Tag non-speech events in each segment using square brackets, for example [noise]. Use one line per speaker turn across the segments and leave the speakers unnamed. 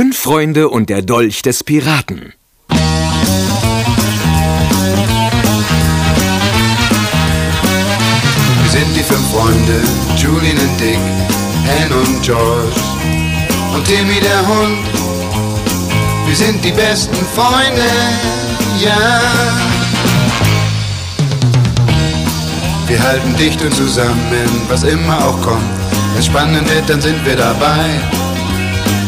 Fünf Freunde und der Dolch des Piraten.
Wir sind die fünf Freunde, Julian und Dick, Anne und George und Timmy der Hund. Wir sind die besten Freunde, ja. Wir halten dicht und zusammen, was immer auch kommt. Wenn spannend wird, dann sind wir dabei.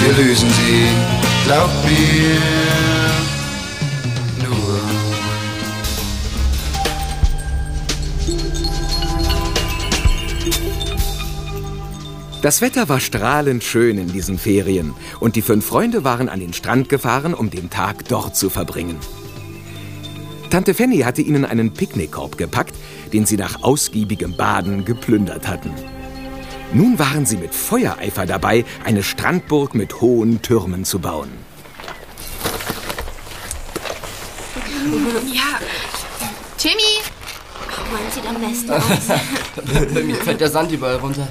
wir lösen sie, glaubt mir.
Das Wetter war strahlend schön in diesen Ferien und die fünf Freunde waren an den Strand gefahren, um den Tag dort zu verbringen. Tante Fanny hatte ihnen einen Picknickkorb gepackt, den sie nach ausgiebigem Baden geplündert hatten. Nun waren sie mit Feuereifer dabei, eine Strandburg mit hohen Türmen zu bauen.
Ja. Timmy!
Mann, sieht am besten aus. [laughs]
Bei mir fällt der Sand überall runter.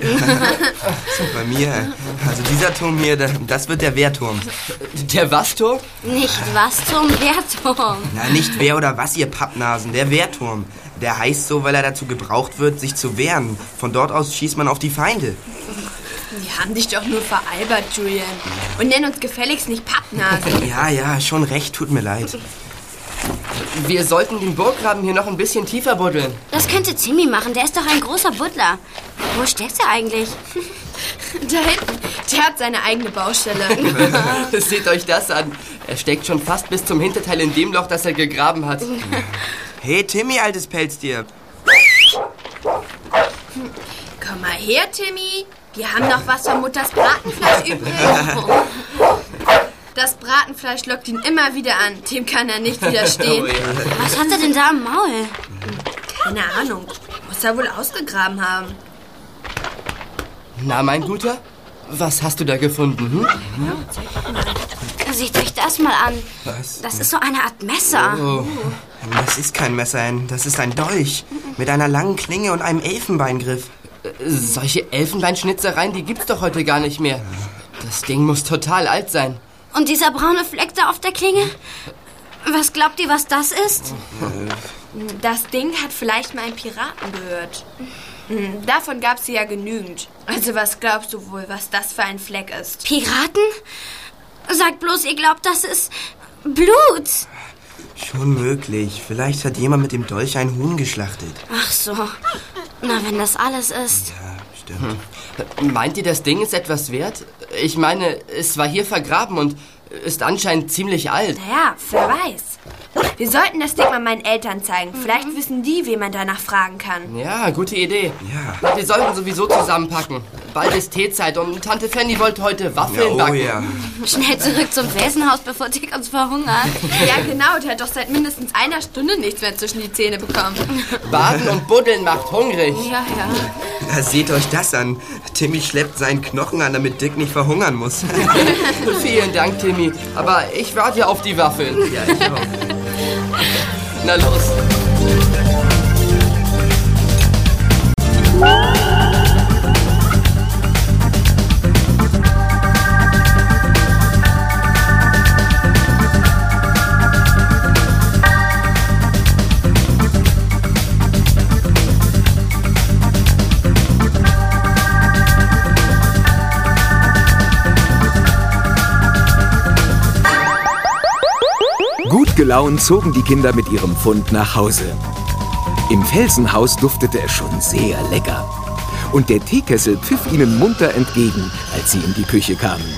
So, bei mir. Also dieser Turm hier, das wird der Wehrturm.
Der was-Turm?
Nicht was zum Wehrturm.
Na, nicht wer oder was, ihr Pappnasen. Der Wehrturm. Der heißt so, weil er dazu gebraucht wird, sich zu wehren. Von dort aus schießt man auf die Feinde.
Wir haben dich doch nur veralbert, Julian. Und nenn uns gefälligst nicht Pappnase.
Ja, ja, schon recht, tut mir leid.
Wir sollten den Burggraben hier noch ein bisschen tiefer buddeln.
Das könnte Timmy machen, der ist doch ein großer Buddler. Wo steckt er eigentlich?
Da hinten, der hat seine eigene Baustelle. [laughs]
Seht euch das an. Er steckt schon fast bis zum Hinterteil in dem Loch, das er gegraben hat.
Hey, Timmy, altes Pelztier.
Komm mal her, Timmy. Wir haben noch was von Mutters Bratenfleisch übrig. [laughs] Das Bratenfleisch lockt ihn immer wieder an. Dem kann er nicht widerstehen. [laughs]
Oh ja.
Was hat er denn da im Maul?
Keine Ahnung. Muss er wohl ausgegraben haben.
Na, mein Guter, was hast du da gefunden? Hm?
Seht euch das mal an.
Was?
Das ist so eine Art Messer.
Oh,
Das ist kein Messer, ein- das ist ein Dolch. Mit einer langen Klinge und einem Elfenbeingriff.
solche Elfenbeinschnitzereien, die gibt's doch heute gar nicht mehr. Das Ding muss total alt sein.
Und dieser braune Fleck da auf der Klinge? Was glaubt ihr, was das ist?
Das Ding hat vielleicht mal einen Piraten gehört. Hm, Davon gab es ja genügend. Also was glaubst du wohl, was das für ein Fleck ist?
Piraten? Sagt bloß, ihr glaubt, das ist Blut.
Schon möglich. Vielleicht hat jemand mit dem Dolch ein Huhn geschlachtet.
Ach so. Na, wenn das alles ist.
Ja, stimmt.
Meint ihr, das Ding ist etwas wert? Ich meine, es war hier vergraben und ist anscheinend ziemlich alt.
Naja, wer weiß. Wir sollten das Ding mal meinen Eltern zeigen. Vielleicht wissen die, wen man danach fragen kann.
Ja, gute Idee.
Ja.
Wir sollten sowieso zusammenpacken. Bald ist Teezeit und Tante Fanny wollte heute
Ja,
Waffeln
oh
backen.
ja.
Schnell zurück zum Felsenhaus, bevor Dick uns verhungert. [laughs]
Ja, genau. Der hat doch seit mindestens einer Stunde nichts mehr zwischen die Zähne bekommen.
Baden und Buddeln macht hungrig.
Ja, ja.
Na, seht euch das an. Timmy schleppt seinen Knochen an, damit Dick nicht verhungern muss. [laughs]
Vielen Dank, Timmy. Aber ich warte auf die Waffeln.
ja, ich auch.
Na los.
Gut gelaunt zogen die Kinder mit ihrem Fund nach Hause. Im Felsenhaus duftete es schon sehr lecker. Und der Teekessel pfiff ihnen munter entgegen, als sie in die Küche kamen.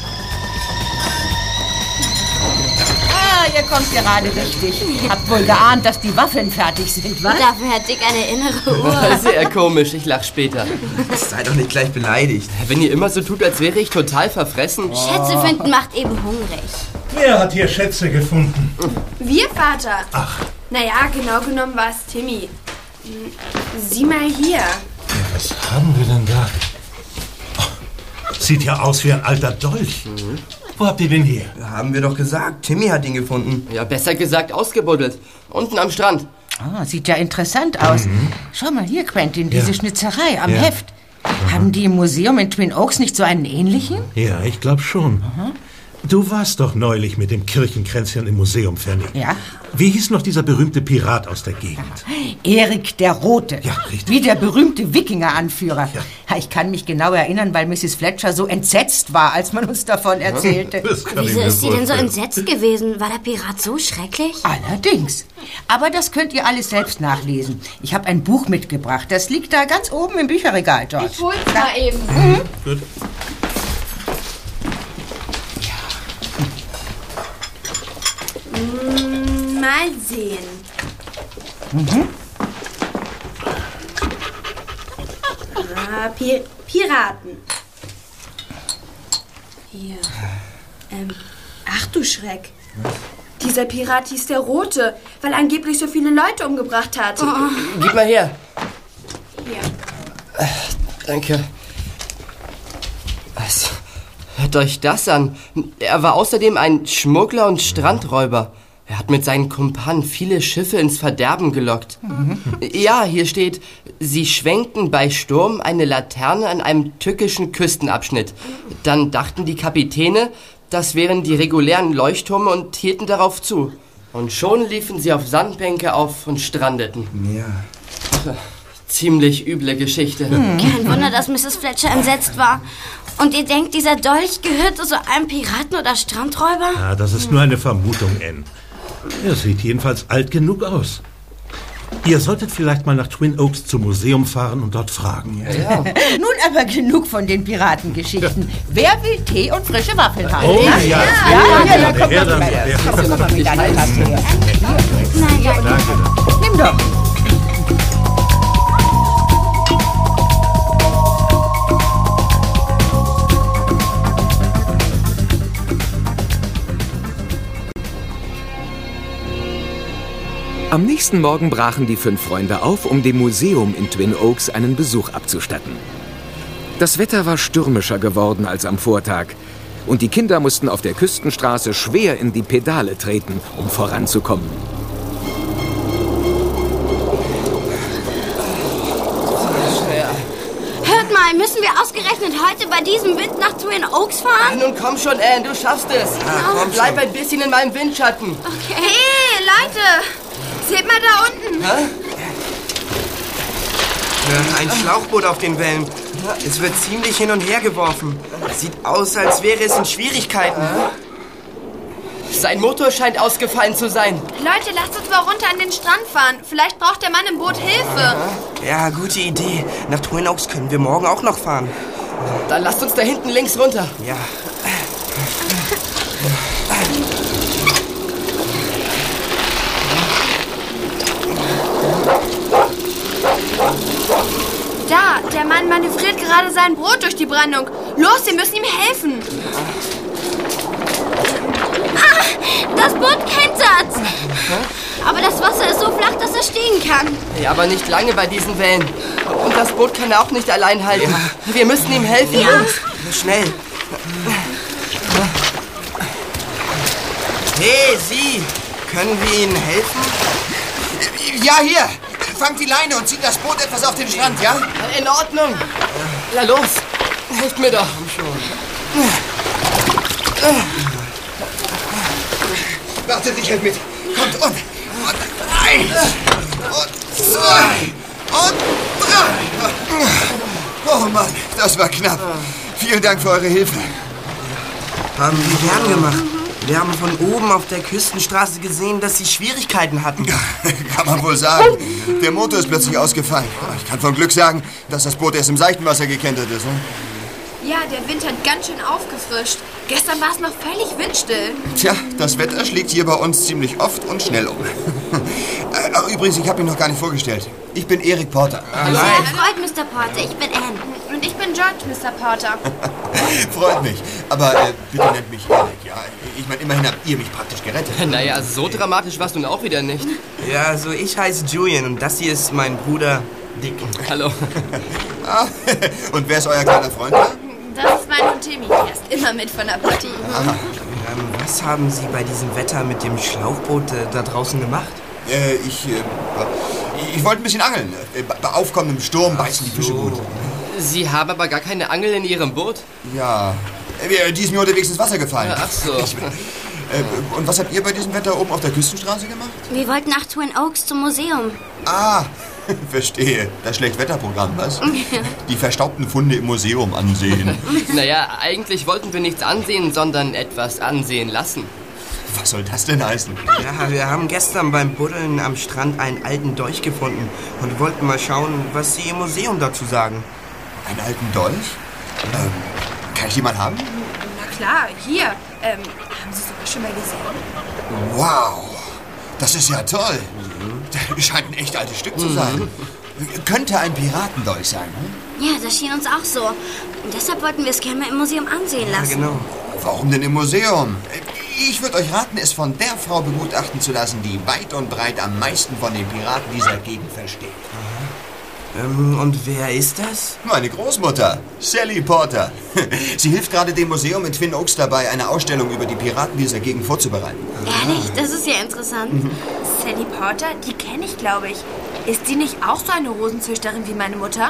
Ah, ihr kommt gerade richtig. Habt wohl geahnt, dass die Waffeln fertig sind, was?
Dafür hat Dick eine innere Uhr. [laughs]
Sehr komisch, ich lach später.
Sei doch nicht gleich beleidigt.
Wenn ihr immer so tut, als wäre ich total verfressen.
Schätze finden macht eben hungrig.
Wer hat hier Schätze gefunden?
Wir, Vater.
Ach,
Naja, genau genommen war es Timmy. Hm, Sieh mal hier.
was haben wir denn da? Oh, sieht ja aus wie ein alter Dolch. Wo habt ihr den hier?
Haben wir doch gesagt. Timmy hat ihn gefunden.
Ja, besser gesagt ausgebuddelt. Unten am Strand.
Ah, sieht ja interessant aus. Schau mal hier, Quentin, diese
Ja.
Schnitzerei am
Ja.
Heft. Haben die im Museum in Twin Oaks nicht so einen ähnlichen?
Ja, ich glaube schon. Du warst doch neulich mit dem Kirchenkränzchen im Museum, Fanny.
Ja.
Wie hieß noch dieser berühmte Pirat aus der Gegend?
Erik der Rote.
Ja, richtig.
Wie der berühmte Wikinger-Anführer.
Ja.
Ja, Ich kann mich genau erinnern, weil Mrs. Fletcher so entsetzt war, als man uns davon erzählte.
Wieso ist sie denn so entsetzt gewesen? War der Pirat so schrecklich?
Allerdings. Aber das könnt ihr alles selbst nachlesen. Ich habe ein Buch mitgebracht. Das liegt da ganz oben im Bücherregal dort.
Ich hol's mal eben.
Gut.
Mal sehen. Ah, Pi Piraten. Hier. Ähm, ach du Schreck. Dieser Pirat hieß der Rote, weil er angeblich so viele Leute umgebracht hat.
Gib mal her.
Hier.
Danke. Was? Hört euch das an. Er war außerdem ein Schmuggler und Strandräuber. Er hat mit seinen Kumpanen viele Schiffe ins Verderben gelockt. Ja, hier steht, sie schwenkten bei Sturm eine Laterne an einem tückischen Küstenabschnitt. Dann dachten die Kapitäne, das wären die regulären Leuchttürme und hielten darauf zu. Und schon liefen sie auf Sandbänke auf und strandeten.
Ja.
Ziemlich üble Geschichte.
Kein Wunder, dass Mrs. Fletcher entsetzt war. Und ihr denkt, dieser Dolch gehörte so einem Piraten oder Strandräuber?
Ah, das ist nur eine Vermutung, Anne. Er sieht jedenfalls alt genug aus. Ihr solltet vielleicht mal nach Twin Oaks zum Museum fahren und dort fragen. [laughs]
Nun aber genug von den Piratengeschichten. Wer will Tee und frische Waffeln haben?
Oh ja, ja,
ja, ja,
ja,
komm
her
doch
damit,
her.
her.
Komm mal mit deiner Tasse her.
Nein, danke.
Nimm doch.
Am nächsten Morgen brachen die fünf Freunde auf, um dem Museum in Twin Oaks einen Besuch abzustatten. Das Wetter war stürmischer geworden als am Vortag. Und die Kinder mussten auf der Küstenstraße schwer in die Pedale treten, um voranzukommen.
Hört mal, müssen wir ausgerechnet heute bei diesem Wind nach Twin Oaks fahren?
Nun komm schon, Anne, du schaffst es.
komm
Bleib ein bisschen in meinem Windschatten.
Hey, Leute! Seht mal da unten.
Ja, Ein Schlauchboot auf den Wellen. Es wird ziemlich hin und her geworfen. Sieht aus, als wäre es in Schwierigkeiten.
Sein Motor scheint ausgefallen zu sein.
Leute, lasst uns mal runter an den Strand fahren. Vielleicht braucht der Mann im Boot Hilfe.
Ja, gute Idee. Nach Twin Oaks können wir morgen auch noch fahren.
Dann lasst uns da hinten links runter.
Ja. [laughs]
Da, der Manövriert gerade sein Boot durch die Brandung. Los, wir müssen ihm helfen.
Das Boot kentert! Aber das Wasser ist so flach, dass er stehen kann.
Ja, aber nicht lange bei diesen Wellen. Und das Boot kann er auch nicht allein halten. Wir müssen ihm helfen. Jungs.
Schnell. Hey, Sie! Können wir Ihnen helfen?
Ja, hier. Fangt die Leine und zieht das Boot etwas auf den Strand, ja?
In Ordnung. Na los, helft mir doch.
Wartet, ich helfe mit. Kommt und. Und eins. Und zwei. Und drei. Oh Mann, das war knapp. Vielen Dank für eure Hilfe.
Haben Sie gern gemacht. Wir haben von oben auf der Küstenstraße gesehen, dass Sie Schwierigkeiten hatten. [laughs]
Kann man wohl sagen. Der Motor ist plötzlich ausgefallen. Ich kann von Glück sagen, dass das Boot erst im seichten Wasser gekentert ist. Ne?
Ja, der Wind hat ganz schön aufgefrischt. Gestern war es noch völlig windstill.
Tja, das Wetter schlägt hier bei uns ziemlich oft und schnell um. Äh, ach, übrigens, ich habe mich noch gar nicht vorgestellt. Ich bin Erik Porter.
Sehr freut, Mr. Porter. Ich bin Anne.
Und ich bin George, Mr. Porter. [laughs]
Freut mich. Aber äh, bitte nennt mich Erik, ja. Ich meine, immerhin habt ihr mich praktisch gerettet. [laughs]
Naja, so dramatisch warst du nun auch wieder nicht.
Ja, also ich heiße Julian und das hier ist mein Bruder Dick.
Hallo. [laughs]
Ah, und wer ist euer kleiner Freund da?
Das ist mein Hund Timmy. Er ist immer mit von der Partie.
Ähm, was haben Sie bei diesem Wetter mit dem Schlauchboot äh, da draußen gemacht?
Äh, ich, äh, ich wollte ein bisschen angeln. Äh, Bei aufkommendem Sturm beißen die Fische gut.
Sie haben aber gar keine Angel in Ihrem Boot?
Ja. Äh, Die ist mir unterwegs ins Wasser gefallen.
Ach so.
Äh, Und was habt ihr bei diesem Wetter oben auf der Küstenstraße gemacht?
Wir wollten nach Twin Oaks zum Museum.
Ah, [laughs] verstehe. Das Schlechtwetterprogramm, was? [laughs] Die verstaubten Funde im Museum ansehen. [laughs]
Naja, eigentlich wollten wir nichts ansehen, sondern etwas ansehen lassen.
Was soll das denn heißen?
Ja, wir haben gestern beim Buddeln am Strand einen alten Dolch gefunden und wollten mal schauen, was Sie im Museum dazu sagen.
Einen alten Dolch? Ähm, kann ich mal haben?
Na klar, hier. Ähm, haben Sie sogar schon mal gesehen?
Wow, das ist ja toll. Das scheint ein echt altes Stück zu sein. Könnte ein Piratendolch sein, hm?
Ja, das schien uns auch so. Und deshalb wollten wir es gerne mal im Museum ansehen
Ja,
lassen.
genau.
Warum denn im Museum? Ich würde euch raten, es von der Frau begutachten zu lassen, die weit und breit am meisten von den Piraten dieser Gegend versteht.
Ähm, und wer ist das?
Meine Großmutter, Sally Porter. [laughs] Sie hilft gerade dem Museum in Twin Oaks dabei, eine Ausstellung über die Piraten dieser Gegend vorzubereiten.
Ehrlich, das ist ja interessant.
Sally Porter, die kenne ich, glaube ich. Ist die nicht auch so eine Rosenzüchterin wie meine Mutter?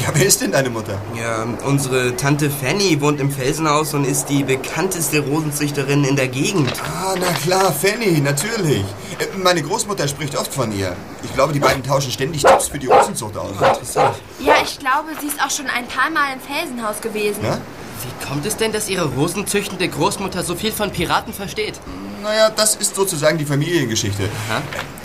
Ja, wer ist denn deine Mutter?
Ja, unsere Tante Fanny wohnt im Felsenhaus und ist die bekannteste Rosenzüchterin in der Gegend.
Ah, na klar, Fanny, natürlich. Äh, Meine Großmutter spricht oft von ihr. Ich glaube, die beiden tauschen ständig Tipps für die Rosenzucht aus.
Interessant.
Ja, ich glaube, sie ist auch schon ein paar Mal im Felsenhaus gewesen.
Ja?
Wie kommt es denn, dass Ihre rosenzüchtende Großmutter so viel von Piraten versteht?
Naja, das ist sozusagen die Familiengeschichte.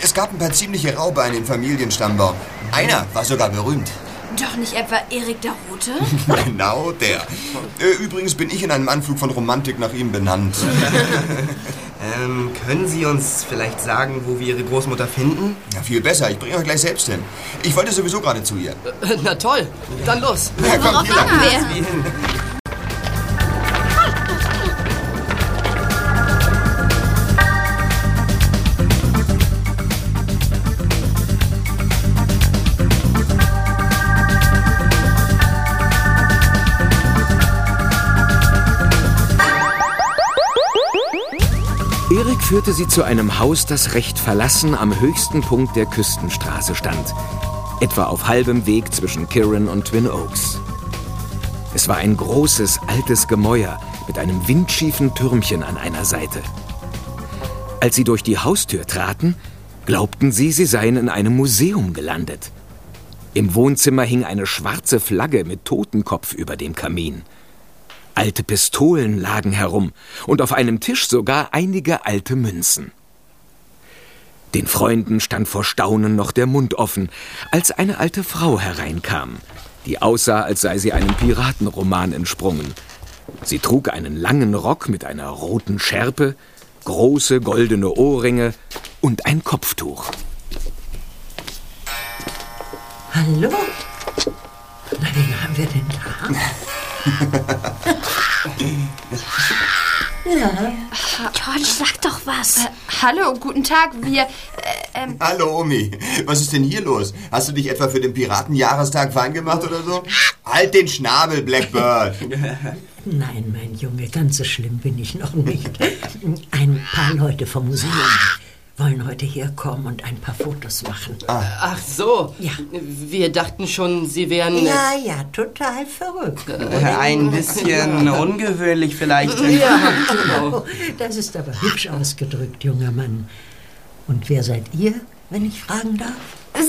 Es gab ein paar ziemliche Raubeine im Familienstammbaum. Einer war sogar berühmt.
Doch nicht etwa Erik der Rote? [laughs]
Genau der. Äh, Übrigens bin ich in einem Anflug von Romantik nach ihm benannt. [laughs]
Ähm, können Sie uns vielleicht sagen, wo wir Ihre Großmutter finden?
Ja, viel besser. Ich bringe euch gleich selbst hin. Ich wollte sowieso gerade zu ihr.
Äh, Na toll, dann los.
Ja, kommt hier lang.
wir?
Führte sie zu einem Haus, das recht verlassen am höchsten Punkt der Küstenstraße stand. Etwa auf halbem Weg zwischen Kirin und Twin Oaks. Es war ein großes, altes Gemäuer mit einem windschiefen Türmchen an einer Seite. Als sie durch die Haustür traten, glaubten sie, sie seien in einem Museum gelandet. Im Wohnzimmer hing eine schwarze Flagge mit Totenkopf über dem Kamin. Alte Pistolen lagen herum und auf einem Tisch sogar einige alte Münzen. Den Freunden stand vor Staunen noch der Mund offen, als eine alte Frau hereinkam, die aussah, als sei sie einem Piratenroman entsprungen. Sie trug einen langen Rock mit einer roten Schärpe, große goldene Ohrringe und ein Kopftuch.
Hallo? Na, wen haben wir denn da? [laughs]
George, sag doch was.
Äh, hallo, guten Tag. Wir, äh, ähm,
Hallo, Omi. Was ist denn hier los? Hast du dich etwa für den Piratenjahrestag fein gemacht oder so? Halt den Schnabel, Blackbird. [laughs]
Nein, mein Junge, ganz so schlimm bin ich noch nicht. Ein paar Leute vom Museum wollen heute herkommen und ein paar Fotos machen.
Ach so.
Ja.
Wir dachten schon, Sie wären...
Ja, ja, total verrückt.
Äh, Ein [laughs] bisschen ungewöhnlich vielleicht.
Ja, [laughs] genau.
Das ist aber hübsch ausgedrückt, junger Mann. Und wer seid ihr, wenn ich fragen darf?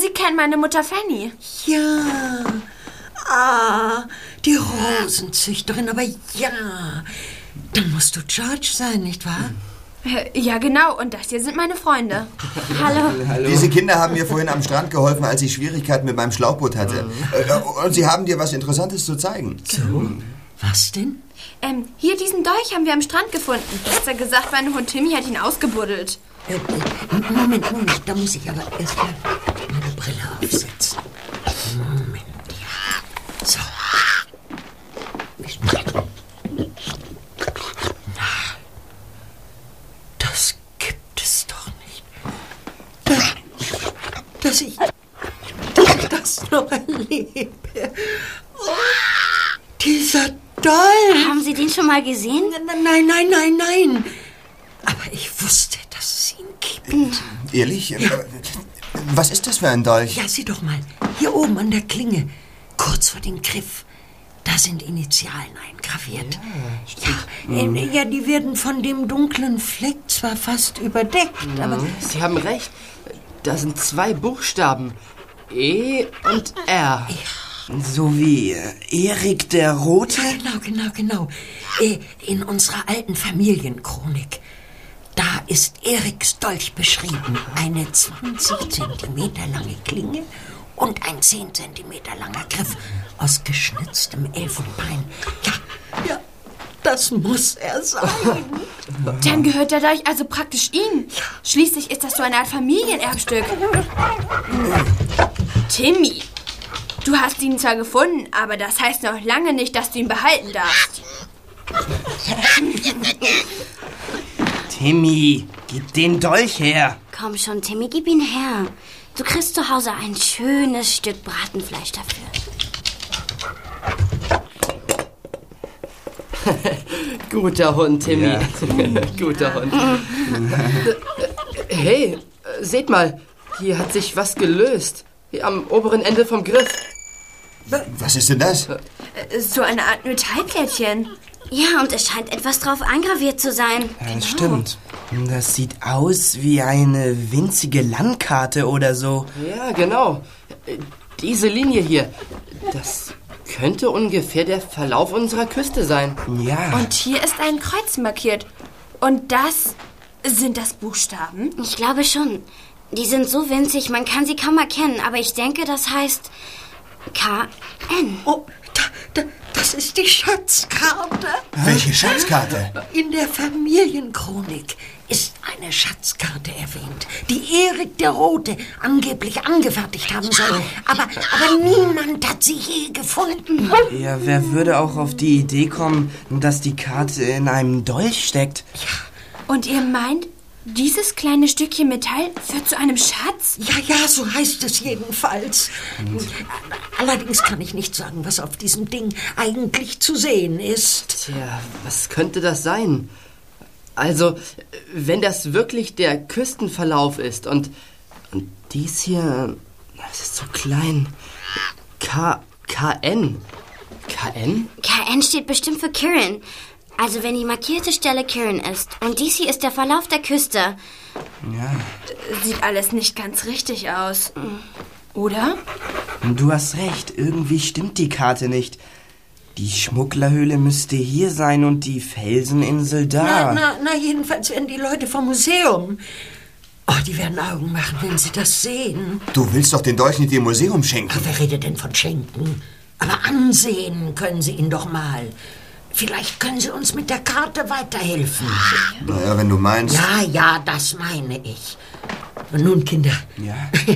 Sie kennen meine Mutter Fanny.
Ja. Ah, die Rosenzüchterin, aber ja. Dann musst du George sein, nicht wahr?
Äh, Ja, genau. Und das hier sind meine Freunde. [laughs]
Hallo.
Diese Kinder haben mir vorhin am Strand geholfen, als ich Schwierigkeiten mit meinem Schlauchboot hatte. Äh, Und sie haben dir was Interessantes zu zeigen.
So. Was denn?
Ähm, hier diesen Dolch haben wir am Strand gefunden. Besser gesagt, mein Hund Timmy hat ihn ausgebuddelt.
Äh, äh, Moment, Moment, da muss ich aber erstmal meine Brille aufsetzen. Moment, ja. So. Na, das gibt es doch nicht. Dass, dass ich das noch erlebe. Oh, dieser Dolch.
Haben Sie den schon mal gesehen?
Nein, nein, nein, nein. Aber ich wusste, dass es ihn gibt.
Ehrlich? Äh, Was ist das für ein Dolch?
Ja, sieh doch mal. Hier oben an der Klinge. Kurz vor dem Griff. Da sind Initialen eingraviert. Ja, äh, ja, die werden von dem dunklen Fleck zwar fast überdeckt, aber
Sie haben recht. Da sind zwei Buchstaben. E und R.
So wie äh, Erik der Rote?
Genau, genau, genau. Äh, In unserer alten Familienchronik. Da ist Eriks Dolch beschrieben. Eine 20 Zentimeter lange Klinge und ein 10 Zentimeter langer Griff aus geschnitztem Elfenbein. Ja, ja, das muss er sein.
Dann gehört der Dolch also praktisch ihm. Schließlich ist das so eine Art Familienerbstück. Timmy, du hast ihn zwar gefunden, aber das heißt noch lange nicht, dass du ihn behalten darfst.
Timmy, gib den Dolch her.
Komm schon, Timmy, gib ihn her. Du kriegst zu Hause ein schönes Stück Bratenfleisch dafür. [laughs]
Guter Hund, Timmy. [laughs] Guter Hund. [laughs] hey, seht mal, hier hat sich was gelöst. Hier am oberen Ende vom Griff.
Was ist denn das?
Äh, So eine Art Metallplättchen.
Ja, und es scheint etwas drauf eingraviert zu sein.
Ja, das stimmt. Das sieht aus wie eine winzige Landkarte oder so.
Ja, genau. Äh, Diese Linie hier, das könnte ungefähr der Verlauf unserer Küste sein.
Ja.
Und hier ist ein Kreuz markiert. Und das sind das Buchstaben?
Ich glaube schon. Die sind so winzig, man kann sie kaum erkennen, aber ich denke, das heißt KN.
Oh, da, da, das ist die Schatzkarte.
Welche Schatzkarte?
In der Familienchronik ist eine Schatzkarte erwähnt, die Erik der Rote angeblich angefertigt haben soll. Aber, aber niemand hat sie je gefunden.
Ja, wer würde auch auf die Idee kommen, dass die Karte in einem Dolch steckt?
Und ihr meint, dieses kleine Stückchen Metall führt zu einem Schatz?
Ja, ja, so heißt es jedenfalls. Allerdings kann ich nicht sagen, was auf diesem Ding eigentlich zu sehen ist.
Tja, was könnte das sein? Also, wenn das wirklich der Küstenverlauf ist und, und dies hier, das ist so klein. K, KN. KN?
KN steht bestimmt für Kirin. Also wenn die markierte Stelle Kirin ist. Und dies hier ist der Verlauf der Küste.
Sieht alles nicht ganz richtig aus. Oder?
Du hast recht, irgendwie stimmt die Karte nicht. Die Schmugglerhöhle müsste hier sein und die Felseninsel da.
Na, na, na, jedenfalls werden die Leute vom Museum. Oh, die werden Augen machen, wenn sie das sehen.
Du willst doch den Dolch nicht dem Museum schenken.
Ach, wer redet denn von Schenken? Aber ansehen können Sie ihn doch mal. Vielleicht können Sie uns mit der Karte weiterhelfen.
Naja, wenn du meinst.
Ja, ja, das meine ich. Und nun, Kinder.
Ja. [laughs]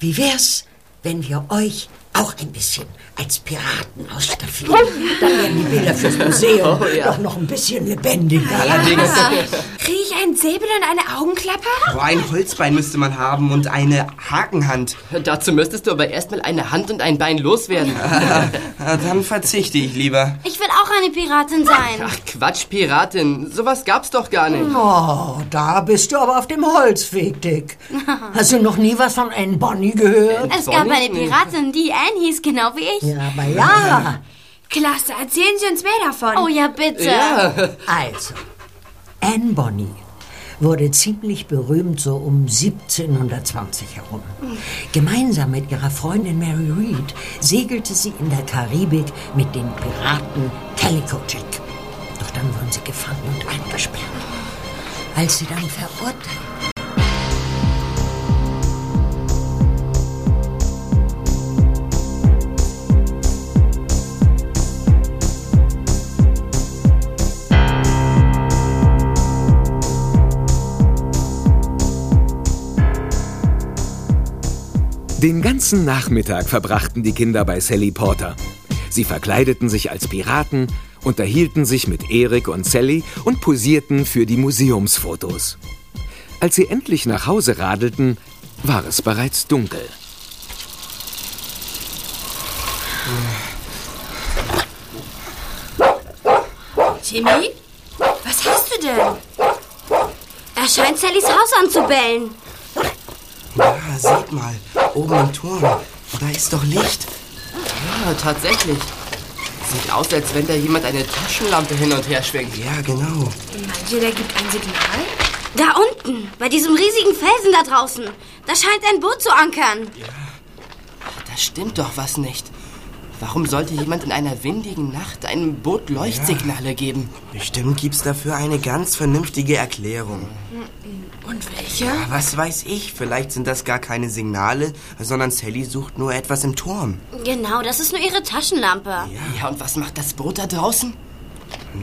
Wie wär's, wenn wir euch auch ein bisschen als Piraten ausstaffieren? Dann werden die Bilder fürs Museum
Oh, ja.
doch noch ein bisschen lebendiger.
Allerdings. [laughs]
Kriege ich einen Säbel und eine Augenklappe?
Oh, ein Holzbein müsste man haben und eine Hakenhand.
Dazu müsstest du aber erstmal eine Hand und ein Bein loswerden.
Ah, [laughs] Dann verzichte ich lieber.
Ich will auch eine Piratin sein.
Ach Quatsch, Piratin. Sowas gab's doch gar nicht.
Oh, da bist du aber auf dem Holzweg, Dick. [laughs] Hast du noch nie was von Anne Bonny gehört?
Es gab
Bonnie?
eine Piratin, die Anne hieß, genau wie ich.
Ja, aber ja.
Klasse, erzählen Sie uns mehr davon.
Oh ja, bitte.
Ja.
Also, Anne Bonny wurde ziemlich berühmt so um 1720 herum. Gemeinsam mit ihrer Freundin Mary Read segelte sie in der Karibik mit dem Piraten Calico Jack. Doch dann wurden sie gefangen und eingesperrt. Als sie dann verurteilt
Den ganzen Nachmittag verbrachten die Kinder bei Sally Porter. Sie verkleideten sich als Piraten, unterhielten sich mit Erik und Sally und posierten für die Museumsfotos. Als sie endlich nach Hause radelten, war es bereits dunkel.
Timmy? Was hast du denn?
Er scheint Sallys Haus anzubellen.
Ja, seht mal, oben im Turm. Da ist doch Licht.
Ja, tatsächlich. Sieht aus, als wenn da jemand eine Taschenlampe hin und her schwenkt.
Ja, genau.
Meint ihr, der gibt ein Signal?
Da unten, bei diesem riesigen Felsen da draußen. Da scheint ein Boot zu ankern.
Da stimmt doch was nicht. Warum sollte jemand in einer windigen Nacht einem Boot Leuchtsignale geben?
Bestimmt gibt's dafür eine ganz vernünftige Erklärung.
Und welche?
Ja, was weiß ich, vielleicht sind das gar keine Signale, sondern Sally sucht nur etwas im Turm.
Genau, das ist nur ihre Taschenlampe.
Ja, und was macht das Boot da draußen?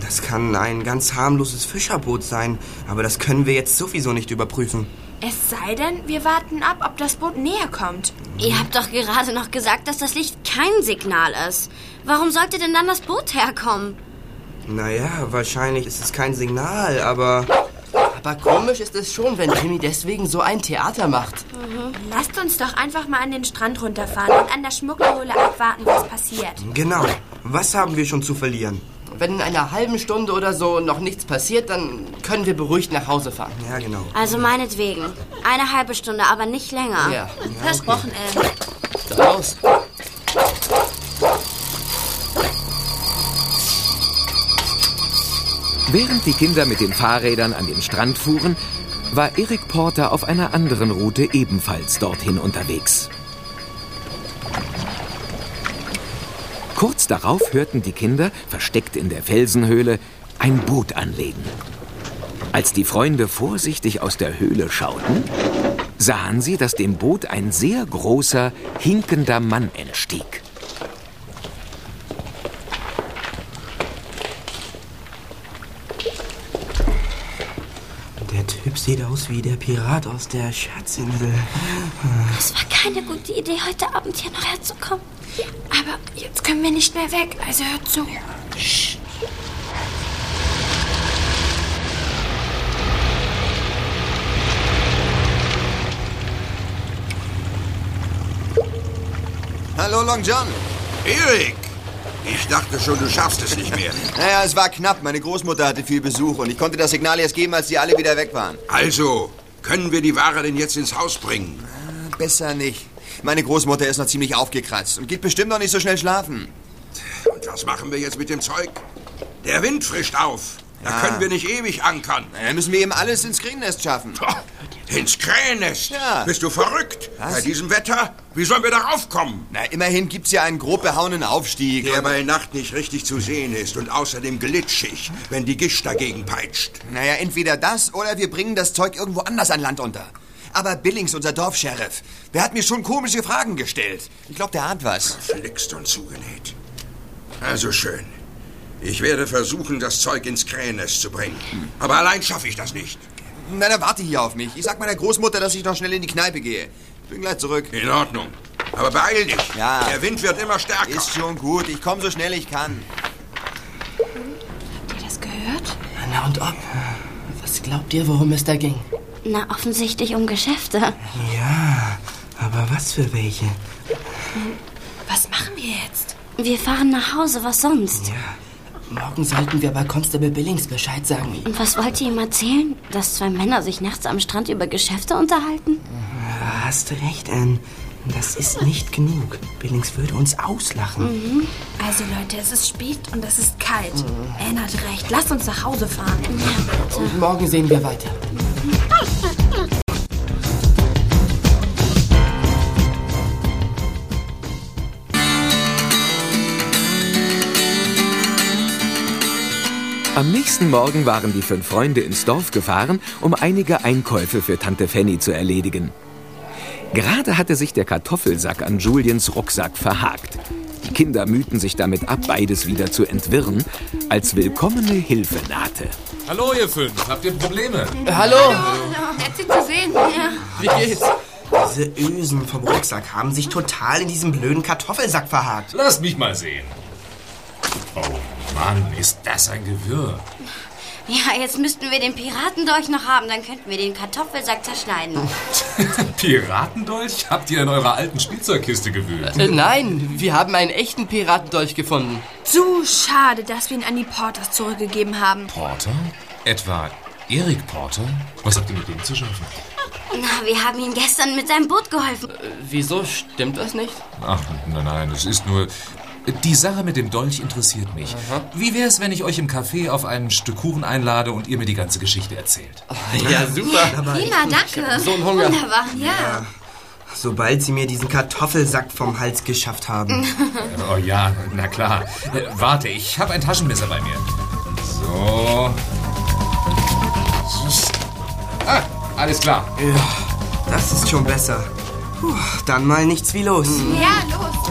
Das kann ein ganz harmloses Fischerboot sein, aber das können wir jetzt sowieso nicht überprüfen.
Es sei denn, wir warten ab, ob das Boot näher kommt.
Ihr habt doch gerade noch gesagt, dass das Licht kein Signal ist. Warum sollte denn dann das Boot herkommen?
Naja, wahrscheinlich ist es kein Signal, aber
Aber komisch ist es schon, wenn Timmy deswegen so ein Theater macht.
Lasst uns doch einfach mal an den Strand runterfahren und an der Schmugglerhöhle abwarten, was passiert.
genau. Was haben wir schon zu verlieren?
Wenn in einer halben Stunde oder so noch nichts passiert, dann können wir beruhigt nach Hause fahren.
Ja, genau.
Also meinetwegen. Eine halbe Stunde, aber nicht länger.
Ja,
Versprochen, Anne.
dann los.
Während die Kinder mit den Fahrrädern an den Strand fuhren, war Eric Porter auf einer anderen Route ebenfalls dorthin unterwegs. Kurz darauf hörten die Kinder, versteckt in der Felsenhöhle, ein Boot anlegen. Als die Freunde vorsichtig aus der Höhle schauten, sahen sie, dass dem Boot ein sehr großer, hinkender Mann entstieg.
Der Typ sieht aus wie der Pirat aus der Schatzinsel.
Es war keine gute Idee, heute Abend hier noch herzukommen.
Aber jetzt können wir nicht mehr weg, also hört zu.
Hallo, Long John.
Erik! Ich dachte schon, du schaffst es nicht mehr. [laughs]
Naja, es war knapp. Meine Großmutter hatte viel Besuch und ich konnte das Signal erst geben, als die alle wieder weg waren.
Also, können wir die Ware denn jetzt ins Haus bringen?
Besser nicht. Meine Großmutter ist noch ziemlich aufgekratzt und geht bestimmt noch nicht so schnell schlafen.
Und was machen wir jetzt mit dem Zeug? Der Wind frischt auf. Da
Ja.
können wir nicht ewig ankern.
Na, Dann müssen wir eben alles ins Krähennest schaffen.
Pah, Ins Krähennest?
Ja.
Bist du verrückt?
Was?
Bei diesem Wetter? Wie sollen wir darauf kommen?
Na, immerhin gibt's ja einen grob behauenen Aufstieg.
Der bei Nacht nicht richtig zu sehen ist und außerdem glitschig, wenn die Gischt dagegen peitscht.
Naja, entweder das oder wir bringen das Zeug irgendwo anders an Land unter. Aber Billings, unser Dorfsheriff, der hat mir schon komische Fragen gestellt. Ich glaube, der ahnt was.
Verflixt und zugenäht. Also schön. Ich werde versuchen, das Zeug ins Krähennest zu bringen. Aber allein schaffe ich das nicht.
Na, dann warte hier auf mich. Ich sag meiner Großmutter, dass ich noch schnell in die Kneipe gehe. Bin gleich zurück.
In Ordnung. Aber beeil dich.
Ja.
Der Wind wird immer stärker.
Ist schon gut. Ich komme so schnell ich kann.
Habt ihr das gehört?
Na und ob? Was glaubt ihr, worum es da ging?
Na, offensichtlich um Geschäfte.
Ja, aber was für welche?
Was machen wir jetzt?
Wir fahren nach Hause, was sonst?
Morgen sollten wir bei Constable Billings Bescheid sagen.
Und was wollt ihr ihm erzählen? Dass zwei Männer sich nachts am Strand über Geschäfte unterhalten?
Hast du recht, Anne. Das ist nicht genug. Billings würde uns auslachen.
Also Leute, es ist spät und es ist kalt. Anne hat recht. Lasst uns nach Hause fahren.
Und morgen sehen wir weiter.
Am nächsten Morgen waren die fünf Freunde ins Dorf gefahren, um einige Einkäufe für Tante Fanny zu erledigen. Gerade hatte sich der Kartoffelsack an Juliens Rucksack verhakt. Die Kinder mühten sich damit ab, beides wieder zu entwirren, als willkommene Hilfe nahte.
Hallo, ihr fünf. Habt ihr Probleme?
Äh, hallo,
Nett, Sie zu sehen. Ja.
wie geht's?
Diese Ösen vom Rucksack haben sich total in diesem blöden Kartoffelsack verhakt.
Lass mich mal sehen. Oh Mann, ist das ein Gewirr.
Ja, jetzt müssten wir den Piratendolch noch haben, dann könnten wir den Kartoffelsack zerschneiden. [laughs]
Piratendolch? Habt ihr in eurer alten Spielzeugkiste gewühlt?
Äh, nein, wir haben einen echten Piratendolch gefunden.
Zu schade, dass wir ihn an die Porters zurückgegeben haben.
Porter? Etwa Erik Porter? Was habt ihr mit dem zu schaffen?
Na, wir haben ihm gestern mit seinem Boot geholfen.
Äh, wieso stimmt das nicht?
Ach, nein, nein, es ist nur... Die Sache mit dem Dolch interessiert mich. Wie wäre es, wenn ich euch im Café auf ein Stück Kuchen einlade und ihr mir die ganze Geschichte erzählt? [laughs]
Ja, super.
Prima, danke.
So ein Hunger.
Wunderbar, ja.
Sobald sie mir diesen Kartoffelsack vom Hals geschafft haben. [laughs]
Oh ja, na klar. Äh, warte, ich habe ein Taschenmesser bei mir. So. Ah, alles klar.
Ja, das ist schon besser. Puh, dann mal nichts wie los.
Ja, los.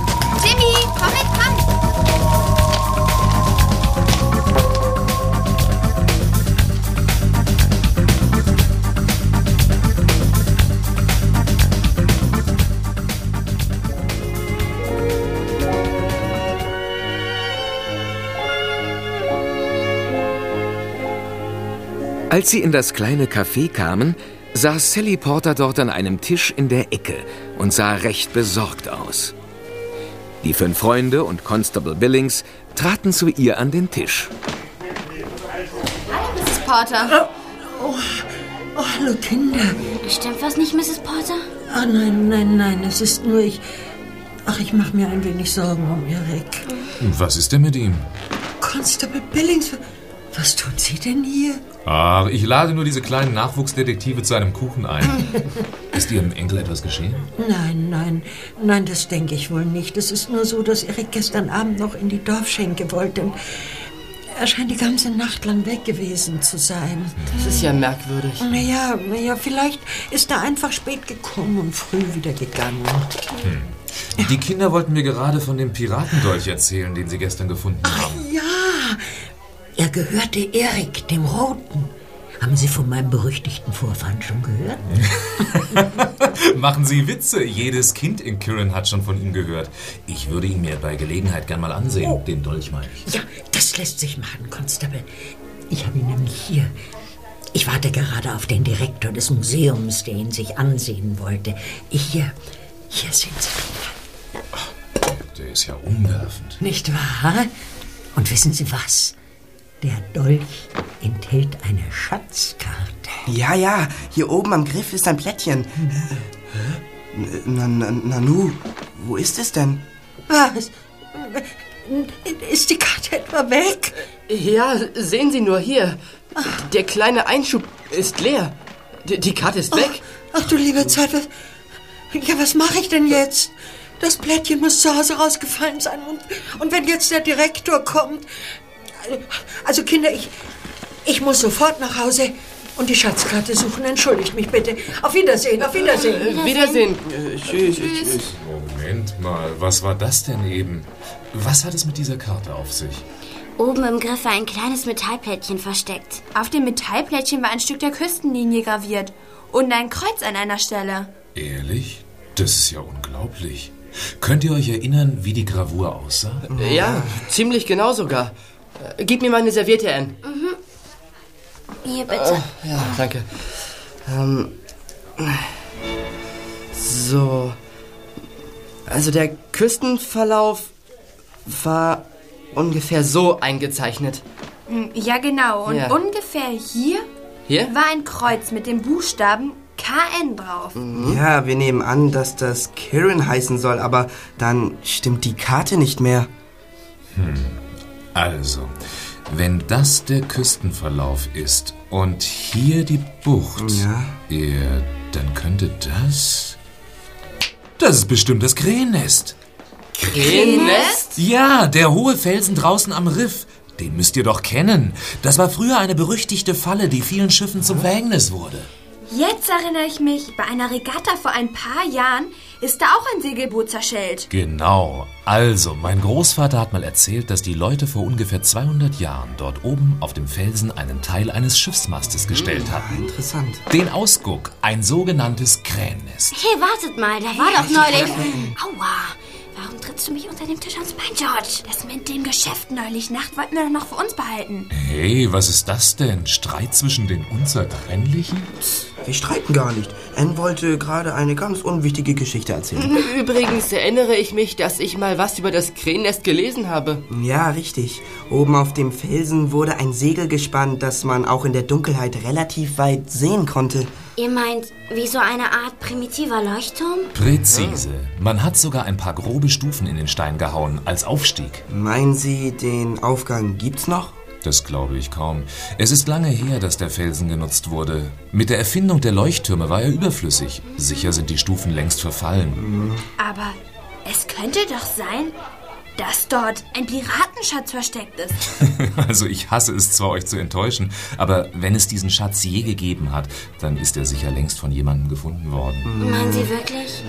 Als sie in das kleine Café kamen, saß Sally Porter dort an einem Tisch in der Ecke und sah recht besorgt aus. Die fünf Freunde und Constable Billings traten zu ihr an den Tisch.
Hallo, Mrs. Porter.
Oh, oh, hallo Kinder.
Stimmt was nicht, Mrs. Porter?
Ah, nein, nein, nein, es ist nur ich. Ach, ich mache mir ein wenig Sorgen um Erik.
Was ist denn mit ihm?
Constable Billings, was tun Sie denn hier?
Ach, ich lade nur diese kleinen Nachwuchsdetektive zu einem Kuchen ein. [laughs] ist Ihrem Enkel etwas geschehen?
Nein, nein, nein, das denke ich wohl nicht. Es ist nur so, dass Erik gestern Abend noch in die Dorfschenke wollte. Und er scheint die ganze Nacht lang weg gewesen zu sein.
Das ist ja merkwürdig.
Naja, naja, vielleicht ist er einfach spät gekommen und früh wieder gegangen.
Die Kinder wollten mir gerade von dem Piratendolch erzählen, den sie gestern gefunden haben.
Ja, er gehörte Erik, dem Roten. Haben Sie von meinem berüchtigten Vorfahren schon gehört? [laughs]
Machen Sie Witze. Jedes Kind in Kirin hat schon von ihm gehört. Ich würde ihn mir bei Gelegenheit gern mal ansehen. Den Dolch meine ich.
Ja, das lässt sich machen, Constable. Ich habe ihn nämlich hier. Ich warte gerade auf den Direktor des Museums, der ihn sich ansehen wollte. Hier, hier sind Sie.
Der ist ja umwerfend.
Nicht wahr? Und wissen Sie was? Der Dolch enthält eine Schatzkarte.
Ja, ja, hier oben am Griff ist ein Plättchen. Na, na, Nanu, wo ist es denn?
Was? Ist die Karte etwa weg?
Ja, sehen Sie nur hier. Der kleine Einschub ist leer. Die, die Karte ist weg.
Ach du liebe Zeit, was, ja, was mache ich denn jetzt? Das Plättchen muss zu Hause rausgefallen sein. Und, und wenn jetzt der Direktor kommt. Also, Kinder, ich, ich muss sofort nach Hause und die Schatzkarte suchen. Entschuldigt mich bitte. Auf Wiedersehen, auf Wiedersehen.
Wiedersehen. Äh, tschüss, tschüss.
Moment mal, was war das denn eben? Was hat es mit dieser Karte auf sich?
Oben im Griff war ein kleines Metallplättchen versteckt.
Auf dem Metallplättchen war ein Stück der Küstenlinie graviert und ein Kreuz an einer Stelle.
Ehrlich? Das ist ja unglaublich. Könnt ihr euch erinnern, wie die Gravur aussah?
Ja, ziemlich genau sogar. Äh, Gib mir meine Serviette, Anne.
Hier bitte.
Ja, danke. Ähm, so. Also der Küstenverlauf war ungefähr so eingezeichnet.
Hm, Ja, genau. Und
Ja.
ungefähr hier
Hier?
war ein Kreuz mit dem Buchstaben KN drauf.
Ja, wir nehmen an, dass das Kirin heißen soll, aber dann stimmt die Karte nicht mehr.
Also, wenn das der Küstenverlauf ist und hier die Bucht,
Ja.
ja, dann könnte das... Das ist bestimmt das Krähennest.
Krähennest?
Ja, der hohe Felsen draußen am Riff. Den müsst ihr doch kennen. Das war früher eine berüchtigte Falle, die vielen Schiffen zum Verhängnis wurde.
Jetzt erinnere ich mich, bei einer Regatta vor ein paar Jahren ist da auch ein Segelboot zerschellt.
Genau. Also, mein Großvater hat mal erzählt, dass die Leute vor ungefähr 200 Jahren dort oben auf dem Felsen einen Teil eines Schiffsmastes gestellt hatten.
Interessant.
Den Ausguck, ein sogenanntes Krähennest.
Hey, wartet mal, da war doch neulich... Aua, warum trittst du mich unter dem Tisch ans Bein, George?
Das mit dem Geschäft neulich Nacht wollten wir doch noch für uns behalten.
Hey, was ist das denn? Streit zwischen den Unzertrennlichen?
Wir streiten gar nicht. Anne wollte gerade eine ganz unwichtige Geschichte erzählen. [laughs]
Übrigens erinnere ich mich, dass ich mal was über das Krähennest gelesen habe.
Ja, richtig. Oben auf dem Felsen wurde ein Segel gespannt, das man auch in der Dunkelheit relativ weit sehen konnte.
Ihr meint, wie so eine Art primitiver Leuchtturm?
Präzise. Man hat sogar ein paar grobe Stufen in den Stein gehauen, als Aufstieg.
Meinen Sie, den Aufgang gibt's noch?
Das glaube ich kaum. Es ist lange her, dass der Felsen genutzt wurde. Mit der Erfindung der Leuchttürme war er überflüssig. Sicher sind die Stufen längst verfallen.
Aber es könnte doch sein, dass dort ein Piratenschatz versteckt ist. [laughs]
Also ich hasse es zwar, euch zu enttäuschen, aber wenn es diesen Schatz je gegeben hat, dann ist er sicher längst von jemandem gefunden worden.
Meinen Sie wirklich?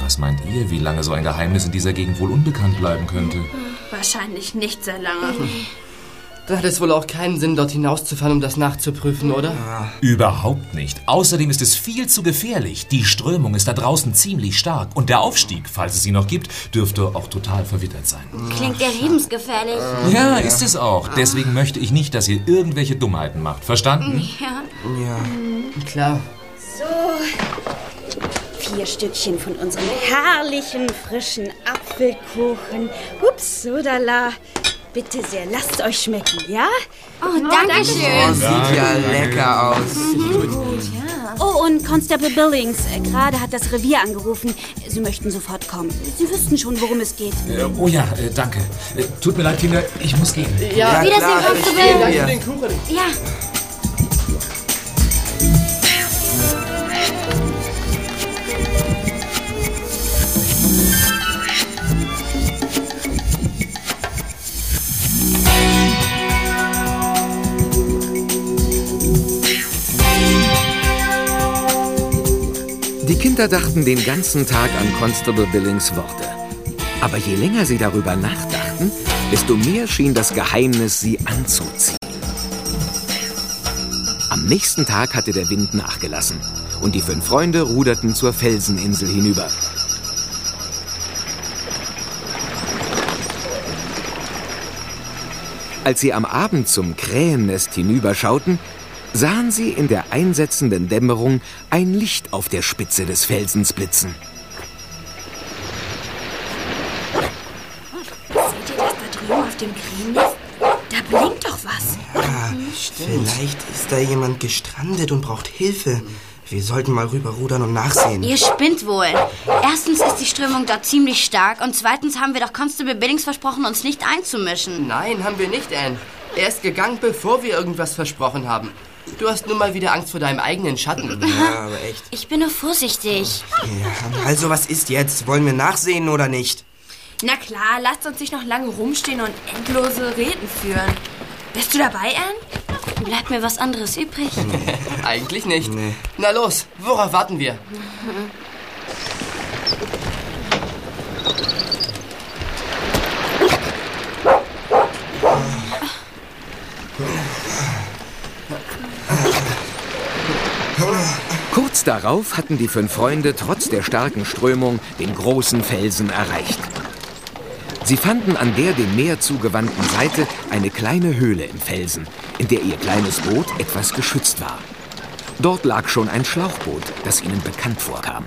Was meint ihr, wie lange so ein Geheimnis in dieser Gegend wohl unbekannt bleiben könnte?
Wahrscheinlich nicht sehr lange. [laughs]
Da hat es wohl auch keinen Sinn, dort hinauszufahren, um das nachzuprüfen, oder?
Überhaupt nicht. Außerdem ist es viel zu gefährlich. Die Strömung ist da draußen ziemlich stark und der Aufstieg, falls es ihn noch gibt, dürfte auch total verwittert sein.
Klingt ja lebensgefährlich.
Ja, ist es auch. Deswegen möchte ich nicht, dass ihr irgendwelche Dummheiten macht. Verstanden?
Ja.
Ja.
Klar.
So, vier Stückchen von unserem herrlichen, frischen Apfelkuchen. Ups, sodala. Bitte sehr, lasst euch schmecken, ja?
Oh, danke schön.
Sieht ja lecker aus.
Oh, und Constable Billings, äh, gerade hat das Revier angerufen. Sie möchten sofort kommen. Sie wüssten schon, worum es geht.
Äh, oh ja, äh, danke. Äh, tut mir leid, Kinder, ich muss gehen.
Ja,
Wiedersehen,
klar,
Constable.
ich stehe
Danke
hier.
für den Kuchen.
Ja.
Kinder dachten den ganzen Tag an Constable Billings Worte. Aber je länger sie darüber nachdachten, desto mehr schien das Geheimnis sie anzuziehen. Am nächsten Tag hatte der Wind nachgelassen und die fünf Freunde ruderten zur Felseninsel hinüber. Als sie am Abend zum Krähennest hinüberschauten, sahen sie in der einsetzenden Dämmerung ein Licht auf der Spitze des Felsens blitzen.
Seht ihr das da drüben auf dem Krähennest? Da blinkt doch was.
Ah, vielleicht ist da jemand gestrandet und braucht Hilfe. Wir sollten mal rüberrudern und nachsehen.
Ihr spinnt wohl. Erstens ist die Strömung dort ziemlich stark und zweitens haben wir doch Constable Billings versprochen, uns nicht einzumischen.
Nein, haben wir nicht, Anne. Er ist gegangen, bevor wir irgendwas versprochen haben. Du hast nun mal wieder Angst vor deinem eigenen Schatten.
Ja, aber echt.
Ich bin nur vorsichtig.
Ja, also, was ist jetzt? Wollen wir nachsehen oder nicht?
Na klar, lasst uns nicht noch lange rumstehen und endlose Reden führen. Bist du dabei, Anne?
Bleibt mir was anderes übrig? [laughs]
Eigentlich nicht. Na los, worauf warten wir? [laughs]
Kurz darauf hatten die fünf Freunde trotz der starken Strömung den großen Felsen erreicht. Sie fanden an der dem Meer zugewandten Seite eine kleine Höhle im Felsen, in der ihr kleines Boot etwas geschützt war. Dort lag schon ein Schlauchboot, das ihnen bekannt vorkam.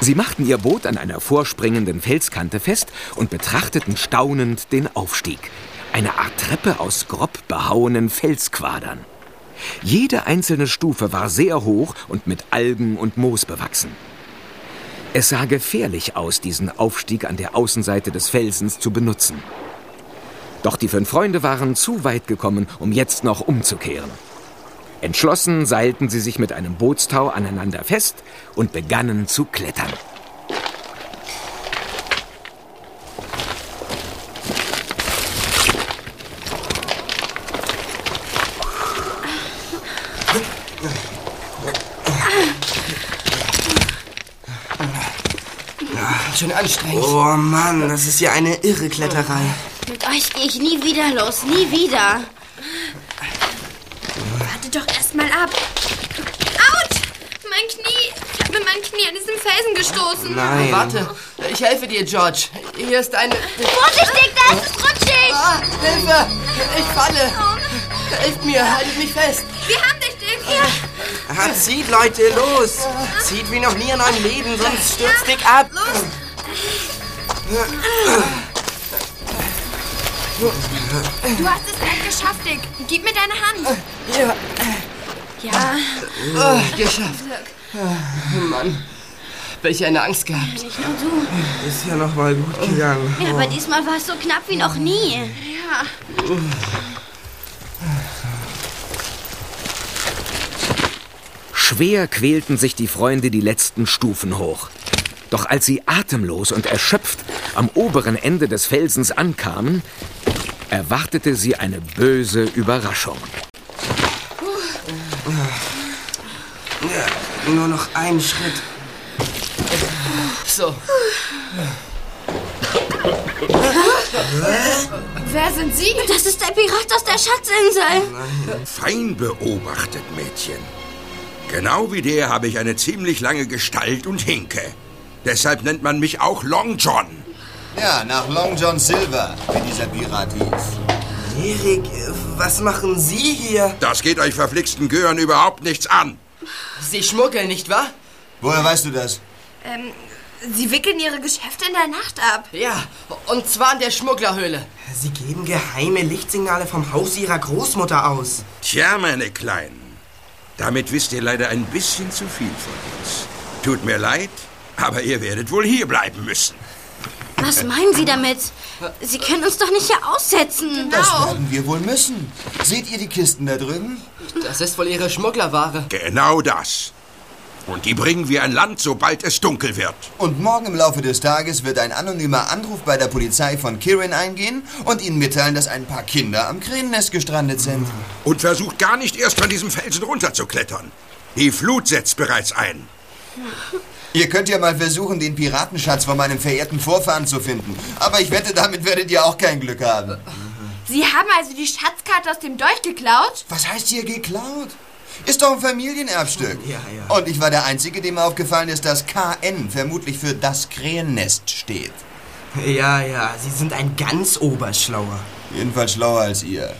Sie machten ihr Boot an einer vorspringenden Felskante fest und betrachteten staunend den Aufstieg. Eine Art Treppe aus grob behauenen Felsquadern. Jede einzelne Stufe war sehr hoch und mit Algen und Moos bewachsen. Es sah gefährlich aus, diesen Aufstieg an der Außenseite des Felsens zu benutzen. Doch die fünf Freunde waren zu weit gekommen, um jetzt noch umzukehren. Entschlossen seilten sie sich mit einem Bootstau aneinander fest und begannen zu klettern.
Ganz schön anstrengend.
Oh Mann, das ist ja eine irre Kletterei.
Mit euch gehe ich nie wieder los, nie wieder.
Warte doch erst mal ab. Autsch! Mein Knie! Ich habe mein Knie an diesem Felsen gestoßen.
Nein.
Warte, ich helfe dir, George. Hier ist eine...
Vorsichtig, da ist es rutschig!
Ah, Hilfe! Ich falle! Helft mir, haltet mich fest!
Wir haben dich, Dick.
Ah, zieht, Leute, los! Zieht wie noch nie in eurem Leben, sonst stürzt Dick ab.
Los! Du hast es gleich geschafft, Dick. Gib mir deine Hand.
Ja.
Ja.
Ah, geschafft. Ah, Mann, welche eine Angst gehabt.
Nicht nur du.
Ist ja noch mal gut gegangen.
Ja, aber diesmal war es so knapp wie noch nie.
Ja.
Schwer quälten sich die Freunde die letzten Stufen hoch. Doch als sie atemlos und erschöpft am oberen Ende des Felsens ankamen, erwartete sie eine böse Überraschung.
Ja, nur noch einen Schritt.
So.
Wer sind Sie?
Das ist der Pirat aus der Schatzinsel.
Fein beobachtet, Mädchen. Genau wie der habe ich eine ziemlich lange Gestalt und Hinke. Deshalb nennt man mich auch Long John.
Ja, nach Long John Silver, wie dieser Pirat hieß.
Erik, was machen Sie hier?
Das geht euch verflixten Gören überhaupt nichts an.
Sie schmuggeln, nicht wahr?
Woher weißt du das?
Ähm, Sie wickeln Ihre Geschäfte in der Nacht ab.
Ja, und zwar in der Schmugglerhöhle.
Sie geben geheime Lichtsignale vom Haus Ihrer Großmutter aus.
Tja, meine Kleinen. Damit wisst ihr leider ein bisschen zu viel von uns. Tut mir leid, aber ihr werdet wohl hier bleiben müssen.
Was meinen Sie damit? Sie können uns doch nicht hier aussetzen.
Das werden wir wohl müssen. Seht ihr die Kisten da drüben?
Das ist wohl Ihre Schmugglerware.
Genau das. Und die bringen wir an Land, sobald es dunkel wird.
Und morgen im Laufe des Tages wird ein anonymer Anruf bei der Polizei von Kirin eingehen und ihnen mitteilen, dass ein paar Kinder am Krähennest gestrandet sind.
Und versucht gar nicht erst von diesem Felsen runterzuklettern. Die Flut setzt bereits ein.
Ihr könnt ja mal versuchen, den Piratenschatz von meinem verehrten Vorfahren zu finden. Aber ich wette, damit werdet ihr auch kein Glück haben.
Sie haben also die Schatzkarte aus dem Dolch geklaut?
Was heißt hier geklaut? Ist doch ein Familienerbstück.
Ja, ja.
Und ich war der Einzige, dem aufgefallen ist, dass KN vermutlich für das Krähennest steht.
Ja, ja, Sie sind ein ganz Oberschlauer.
Jedenfalls schlauer als ihr.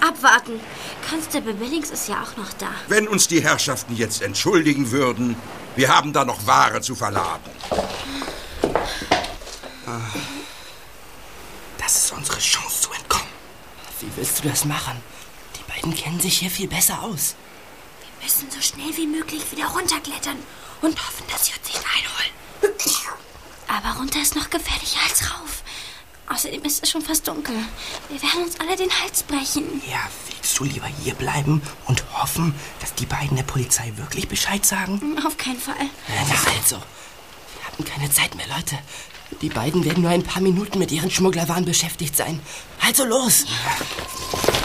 Abwarten. Constable Billings ist ja auch noch da.
Wenn uns die Herrschaften jetzt entschuldigen würden, wir haben da noch Ware zu verladen.
Das ist unsere Chance zu entkommen.
Wie willst du das machen? Die beiden kennen sich hier viel besser aus.
Wir müssen so schnell wie möglich wieder runterklettern und hoffen, dass sie uns nicht einholen. Aber runter ist noch gefährlicher als rauf. Außerdem ist es schon fast dunkel. Wir werden uns alle den Hals brechen.
Ja, willst du lieber hier bleiben und hoffen, dass die beiden der Polizei wirklich Bescheid sagen?
Auf keinen Fall.
Na also, wir haben keine Zeit mehr, Leute. Die beiden werden nur ein paar Minuten mit ihren Schmugglerwaren beschäftigt sein. Also los! Sehr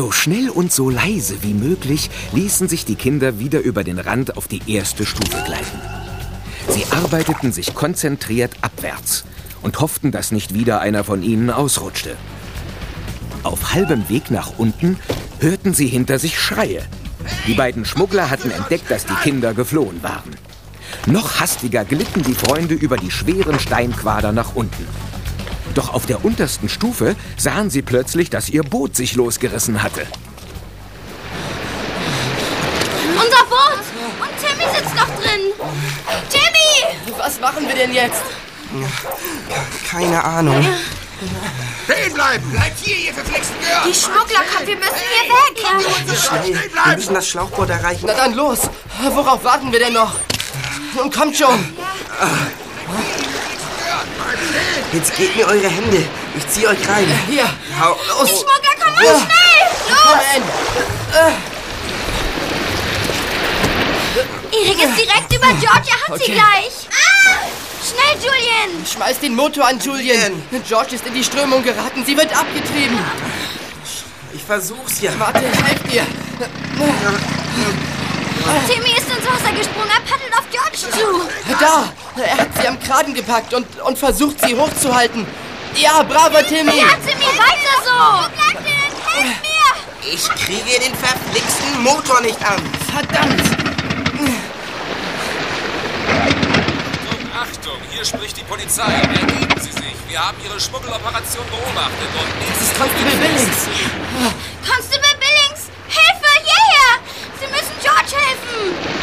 So schnell und so leise wie möglich ließen sich die Kinder wieder über den Rand auf die erste Stufe gleiten. Sie arbeiteten sich konzentriert abwärts und hofften, dass nicht wieder einer von ihnen ausrutschte. Auf halbem Weg nach unten hörten sie hinter sich Schreie. Die beiden Schmuggler hatten entdeckt, dass die Kinder geflohen waren. Noch hastiger glitten die Freunde über die schweren Steinquader nach unten. Doch auf der untersten Stufe sahen sie plötzlich, dass ihr Boot sich losgerissen hatte.
Unser Boot! Und Timmy sitzt noch drin! Timmy!
Was machen wir denn jetzt?
Keine Ahnung.
Stehen bleiben! Bleibt hier, ihr verflixten Gören!
Die Schmuggler kommen, wir müssen hier weg.
Schnell, wir müssen das Schlauchboot erreichen.
Na dann los! Worauf warten wir denn noch? Nun kommt schon!
Jetzt gebt mir eure Hände. Ich zieh euch rein.
Hier!
Hau los.
Schmuggler, komm mal schnell!
Komm, Ann!
Erik ist direkt über George, er hat sie
Okay.
gleich. Ah! Schnell, Julian!
Schmeiß den Motor an, Julian. George ist in die Strömung geraten. Sie wird abgetrieben.
Ich versuch's ja.
Warte, ich helf dir.
Timmy Wasser gesprungen. Er paddelt auf George zu.
Da! Er hat sie am Kragen gepackt und, und versucht, sie hochzuhalten. Ja, braver Timmy!
Ja, Timmy, weiter so! Wo bleibt ihr denn? Helft mir!
Ich kriege den verflixten Motor nicht an.
Verdammt!
Achtung, hier spricht die Polizei. Ergeben Sie sich. Wir haben Ihre Schmuggeloperation beobachtet und
Das ist Constable Billings.
Constable Billings! Hilfe! Hierher! Sie müssen George! Helfen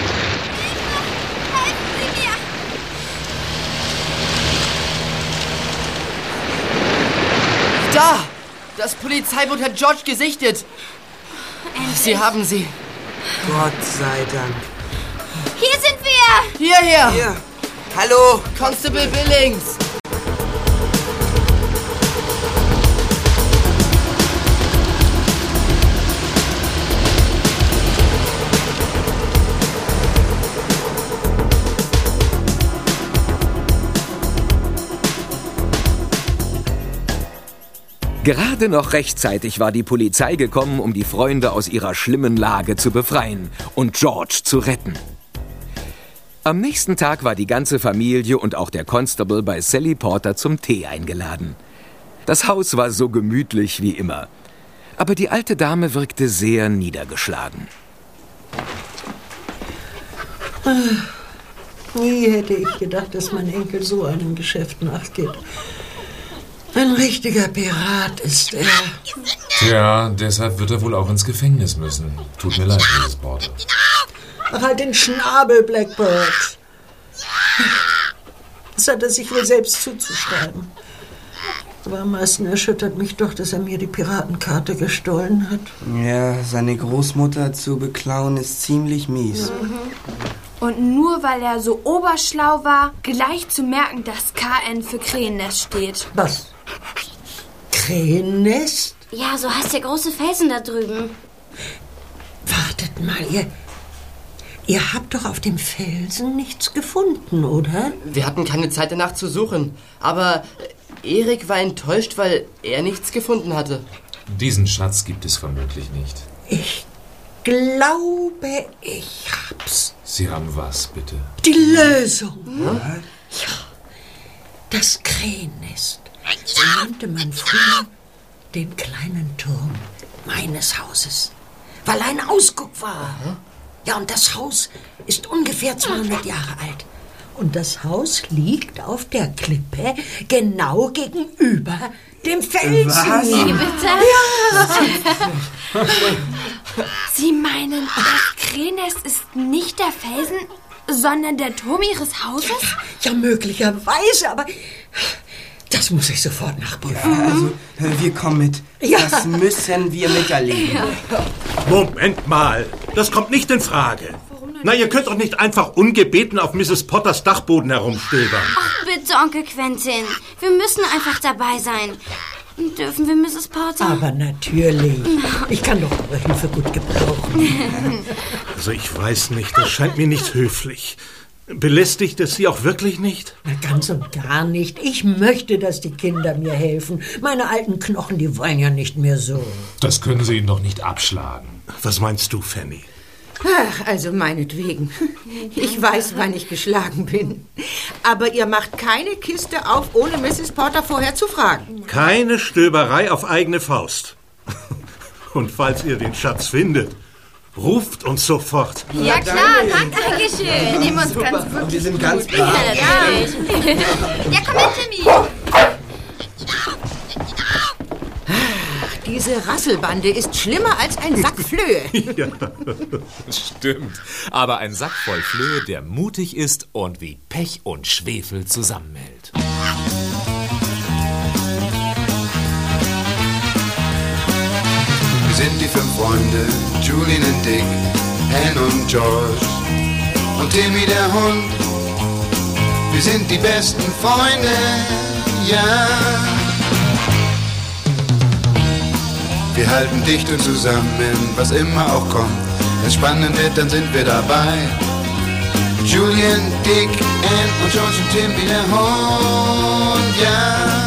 Da! Das Polizeiboot hat George gesichtet. Sie haben sie.
Gott sei Dank.
Hier sind wir!
Hierher!
Hier. Hallo.
Constable Billings!
Gerade noch rechtzeitig war die Polizei gekommen, um die Freunde aus ihrer schlimmen Lage zu befreien und George zu retten. Am nächsten Tag war die ganze Familie und auch der Constable bei Sally Porter zum Tee eingeladen. Das Haus war so gemütlich wie immer. Aber die alte Dame wirkte sehr niedergeschlagen.
Nie hätte ich gedacht, dass mein Enkel so einem Geschäft nachgeht. Ein richtiger Pirat ist er.
Tja, deshalb wird er wohl auch ins Gefängnis müssen. Tut mir leid, Mrs. Porter.
Ach, halt den Schnabel, Blackbird. Das hat er sich wohl selbst zuzuschreiben. Aber am meisten erschüttert mich doch, dass er mir die Piratenkarte gestohlen hat.
Ja, seine Großmutter zu beklauen ist ziemlich mies.
Und nur weil er so oberschlau war, gleich zu merken, dass KN für Krähennest steht.
Was? Krähennest?
Ja, so heißt der große Felsen da drüben.
Wartet mal, ihr. Ihr habt doch auf dem Felsen nichts gefunden, oder?
Wir hatten keine Zeit danach zu suchen. Aber Erik war enttäuscht, weil er nichts gefunden hatte.
Diesen Schatz gibt es vermutlich nicht.
Ich glaube, ich hab's.
Sie haben was, bitte?
Die Lösung. Ja. Das Krähennest. So nannte man früher den kleinen Turm meines Hauses, weil ein Ausguck war. Ja, und das Haus ist ungefähr 200 Jahre alt. Und das Haus liegt auf der Klippe genau gegenüber dem Felsen.
Was?
Wie bitte?
Sie meinen, das Krähennest ist nicht der Felsen, sondern der Turm ihres Hauses?
Ja, möglicherweise, aber das muss ich sofort nachprüfen.
Also, äh, wir kommen mit.
Ja.
Das müssen wir miterleben.
Moment mal, das kommt nicht in Frage. Na, ihr könnt doch nicht einfach ungebeten auf Mrs. Potters Dachboden herumstöbern.
Bitte, Onkel Quentin. Wir müssen einfach dabei sein. Dürfen wir, Mrs. Porter?
Aber natürlich. Ich kann doch eure Hilfe gut gebrauchen.
Also ich weiß nicht, das scheint mir nicht höflich. Belästigt es Sie auch wirklich nicht?
Na, ganz und gar nicht. Ich möchte, dass die Kinder mir helfen. Meine alten Knochen, die wollen ja nicht mehr so.
Das können Sie ihn doch nicht abschlagen.
Was meinst du, Fanny?
Ach, also meinetwegen. Ich weiß, wann ich geschlagen bin. Aber ihr macht keine Kiste auf, ohne Mrs. Porter vorher zu fragen.
Keine Stöberei auf eigene Faust. Und falls ihr den Schatz findet, ruft uns sofort.
Ja, klar, danke. Dankeschön. Wir nehmen uns ganz wirklich
Wir sind ganz
gut.
brav.
Ja, ja, [laughs] komm her, Timmy.
Diese Rasselbande ist schlimmer als ein Sack Flöhe. [laughs]
Ja.
Stimmt. Aber ein Sack voll Flöhe, der mutig ist und wie Pech und Schwefel zusammenhält.
Sind die fünf Freunde, Julian und Dick, Anne und George und Timmy der Hund. Wir sind die besten Freunde, ja. Wir halten dicht und zusammen, was immer auch kommt. Wenn es spannend wird, dann sind wir dabei. Julian, Dick, Ann und George und Tim wie der Hund, ja.